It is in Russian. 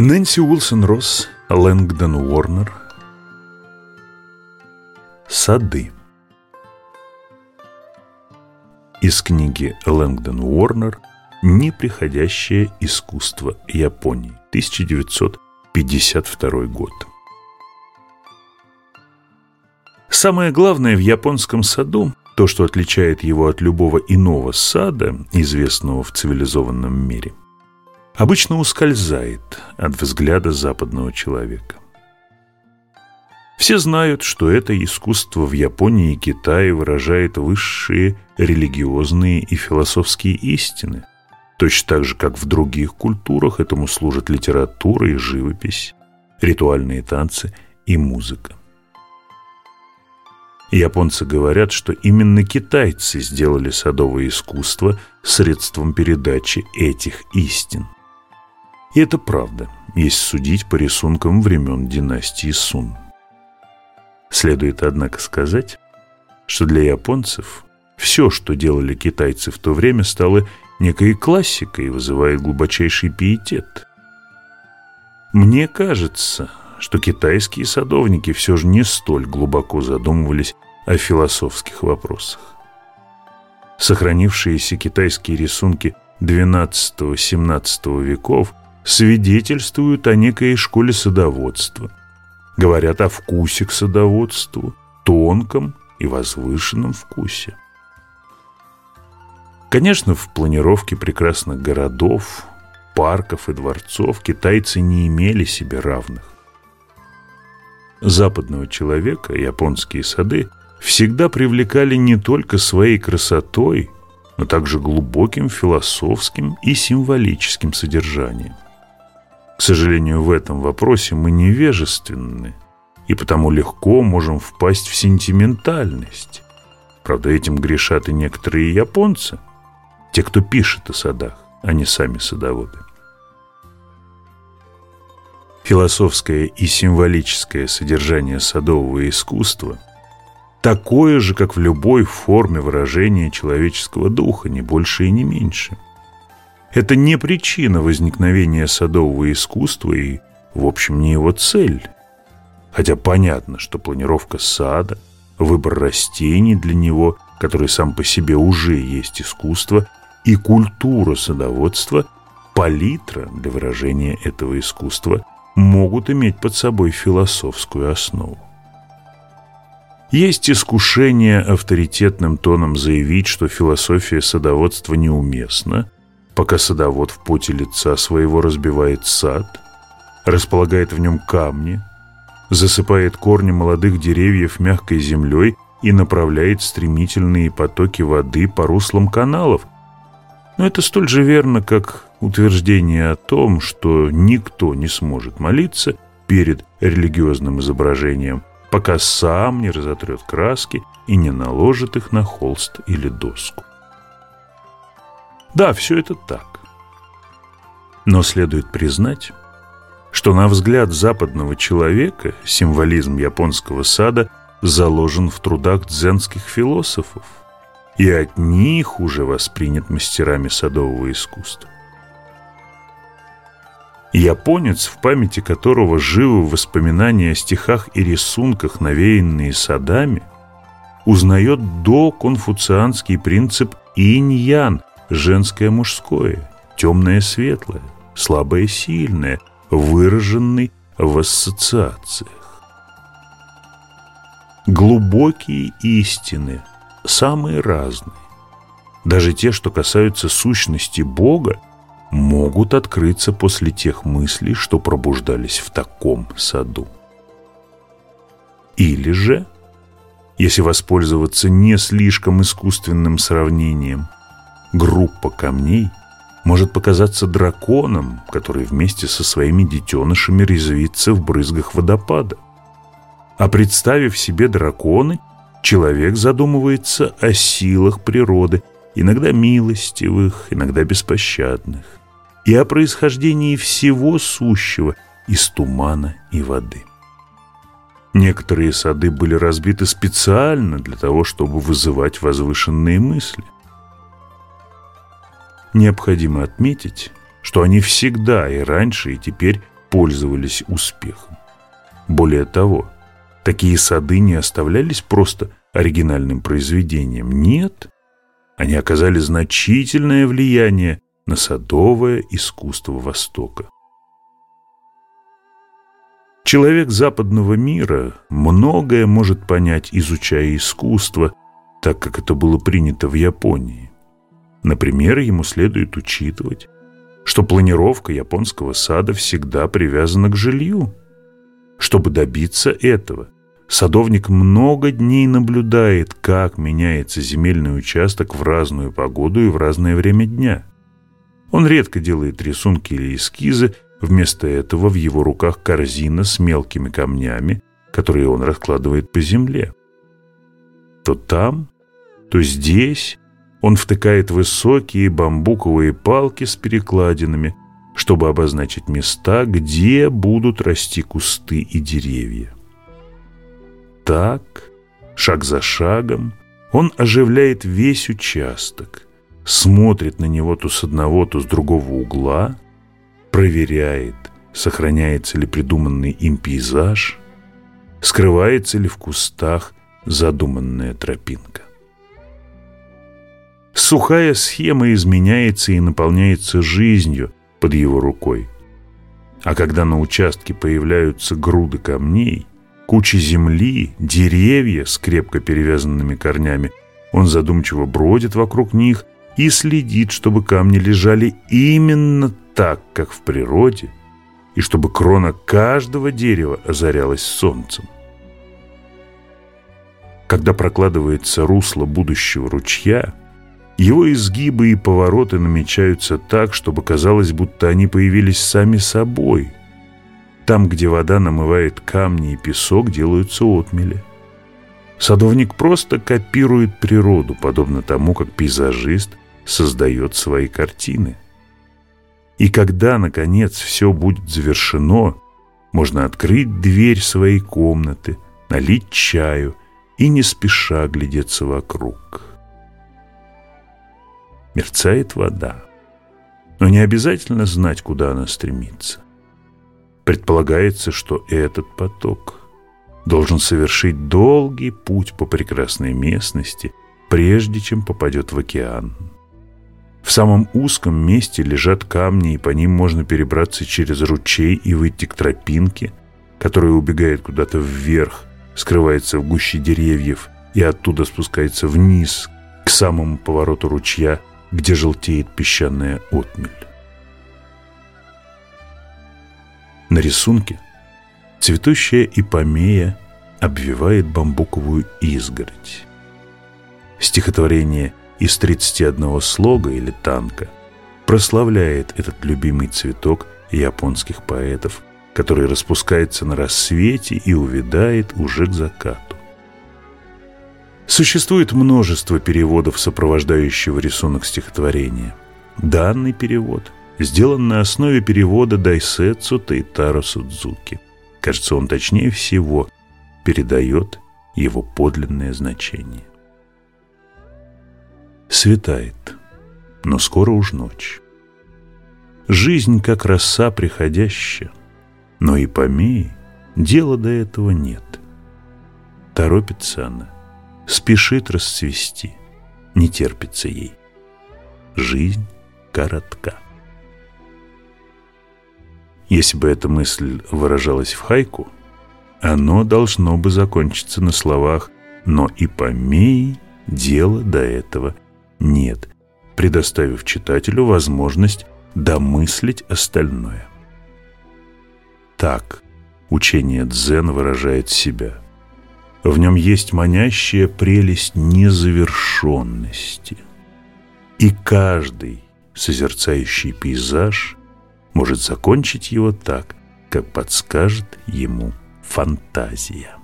Нэнси Уилсон Росс, Лэнгдон Уорнер. Сады. Из книги Лэнгдон Уорнер «Неприходящее искусство Японии», 1952 год. Самое главное в японском саду – то, что отличает его от любого иного сада, известного в цивилизованном мире – обычно ускользает от взгляда западного человека. Все знают, что это искусство в Японии и Китае выражает высшие религиозные и философские истины, точно так же, как в других культурах этому служат литература и живопись, ритуальные танцы и музыка. Японцы говорят, что именно китайцы сделали садовое искусство средством передачи этих истин. И это правда, если судить по рисункам времен династии Сун. Следует, однако, сказать, что для японцев все, что делали китайцы в то время, стало некой классикой и вызывает глубочайший пиетет. Мне кажется, что китайские садовники все же не столь глубоко задумывались о философских вопросах. Сохранившиеся китайские рисунки XII-XVII веков – свидетельствуют о некой школе садоводства. Говорят о вкусе к садоводству, тонком и возвышенном вкусе. Конечно, в планировке прекрасных городов, парков и дворцов китайцы не имели себе равных. Западного человека японские сады всегда привлекали не только своей красотой, но также глубоким философским и символическим содержанием. К сожалению, в этом вопросе мы невежественны и потому легко можем впасть в сентиментальность. Правда, этим грешат и некоторые японцы, те, кто пишет о садах, а не сами садоводы. Философское и символическое содержание садового искусства такое же, как в любой форме выражения человеческого духа, не больше и не меньше – это не причина возникновения садового искусства и, в общем, не его цель. Хотя понятно, что планировка сада, выбор растений для него, который сам по себе уже есть искусство, и культура садоводства, палитра для выражения этого искусства, могут иметь под собой философскую основу. Есть искушение авторитетным тоном заявить, что философия садоводства неуместна, пока садовод в поте лица своего разбивает сад, располагает в нем камни, засыпает корни молодых деревьев мягкой землей и направляет стремительные потоки воды по руслам каналов. Но это столь же верно, как утверждение о том, что никто не сможет молиться перед религиозным изображением, пока сам не разотрет краски и не наложит их на холст или доску. Да, все это так. Но следует признать, что на взгляд западного человека символизм японского сада заложен в трудах дзенских философов, и от них уже воспринят мастерами садового искусства. Японец, в памяти которого живы воспоминания о стихах и рисунках, навеянные садами, узнает до-конфуцианский принцип инь-ян, женское-мужское, темное-светлое, слабое-сильное, выраженный в ассоциациях. Глубокие истины, самые разные, даже те, что касаются сущности Бога, могут открыться после тех мыслей, что пробуждались в таком саду. Или же, если воспользоваться не слишком искусственным сравнением, группа камней может показаться драконом, который вместе со своими детенышами резвится в брызгах водопада. А представив себе драконы, человек задумывается о силах природы, иногда милостивых, иногда беспощадных, и о происхождении всего сущего из тумана и воды. Некоторые сады были разбиты специально для того, чтобы вызывать возвышенные мысли. Необходимо отметить, что они всегда и раньше, и теперь пользовались успехом. Более того, такие сады не оставлялись просто оригинальным произведением. Нет, они оказали значительное влияние на садовое искусство Востока. Человек западного мира многое может понять, изучая искусство, так как это было принято в Японии. Например, ему следует учитывать, что планировка японского сада всегда привязана к жилью. Чтобы добиться этого, садовник много дней наблюдает, как меняется земельный участок в разную погоду и в разное время дня. Он редко делает рисунки или эскизы, вместо этого в его руках корзина с мелкими камнями, которые он раскладывает по земле. То там, то здесь он втыкает высокие бамбуковые палки с перекладинами, чтобы обозначить места, где будут расти кусты и деревья. Так, шаг за шагом, он оживляет весь участок, смотрит на него то с одного, то с другого угла, проверяет, сохраняется ли придуманный им пейзаж, скрывается ли в кустах задуманная тропинка. Сухая схема изменяется и наполняется жизнью под его рукой. А когда на участке появляются груды камней, кучи земли, деревья с крепко перевязанными корнями, он задумчиво бродит вокруг них и следит, чтобы камни лежали именно так, как в природе, и чтобы крона каждого дерева озарялась солнцем. Когда прокладывается русло будущего ручья – его изгибы и повороты намечаются так, чтобы казалось, будто они появились сами собой. Там, где вода намывает камни и песок, делаются отмели. Садовник просто копирует природу, подобно тому, как пейзажист создает свои картины. И когда, наконец, все будет завершено, можно открыть дверь своей комнаты, налить чаю и не спеша глядеться вокруг мерцает вода. Но не обязательно знать, куда она стремится. Предполагается, что этот поток должен совершить долгий путь по прекрасной местности, прежде чем попадет в океан. В самом узком месте лежат камни, и по ним можно перебраться через ручей и выйти к тропинке, которая убегает куда-то вверх, скрывается в гуще деревьев и оттуда спускается вниз к самому повороту ручья где желтеет песчаная отмель. На рисунке цветущая ипомея обвивает бамбуковую изгородь. Стихотворение из 31 слога или танка прославляет этот любимый цветок японских поэтов, который распускается на рассвете и увядает уже к закату. Существует множество переводов сопровождающего рисунок стихотворения. Данный перевод сделан на основе перевода Дайсетсу Тайтаро Судзуки. Кажется, он точнее всего передает его подлинное значение. Светает, но скоро уж ночь. Жизнь, как роса приходящая, но и помеи, дела до этого нет. Торопится она спешит расцвести, не терпится ей. Жизнь коротка. Если бы эта мысль выражалась в хайку, оно должно бы закончиться на словах «но и помеи дела до этого нет», предоставив читателю возможность домыслить остальное. Так учение дзен выражает себя – в нем есть манящая прелесть незавершенности. И каждый созерцающий пейзаж может закончить его так, как подскажет ему фантазия.